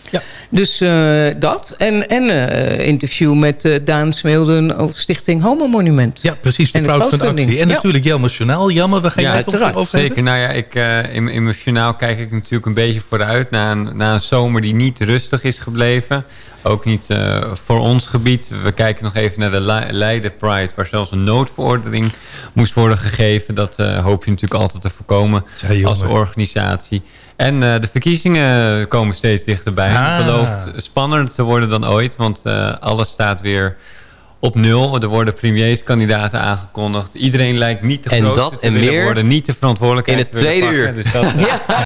Speaker 10: Ja.
Speaker 11: Dus uh, dat. En, en uh, interview met uh, Daan Smeelden over Stichting Homo Monument.
Speaker 10: Ja, precies. De crowdfunding. En ja. natuurlijk Jelmer Journaal. Jammer, we gaan
Speaker 12: ja,
Speaker 10: het over
Speaker 12: Zeker. Nou ja, ik, in, in mijn journaal kijk ik natuurlijk een beetje vooruit... naar een, naar een zomer die niet rustig is gebleven. Ook niet voor ons gebied. We kijken nog even naar de Leiden Pride... waar zelfs een noodverordening moest worden gegeven. Dat hoop je natuurlijk altijd te voorkomen als organisatie. En uh, de verkiezingen komen steeds dichterbij. Ah. Het belooft spannender te worden dan ooit. Want uh, alles staat weer op nul. Er worden premierskandidaten aangekondigd. Iedereen lijkt niet te groot
Speaker 17: en dat
Speaker 12: te
Speaker 17: en meer
Speaker 12: worden. Niet de verantwoordelijkheid
Speaker 17: in het tweede
Speaker 12: pakken.
Speaker 17: uur.
Speaker 12: Dus dat,
Speaker 17: ja.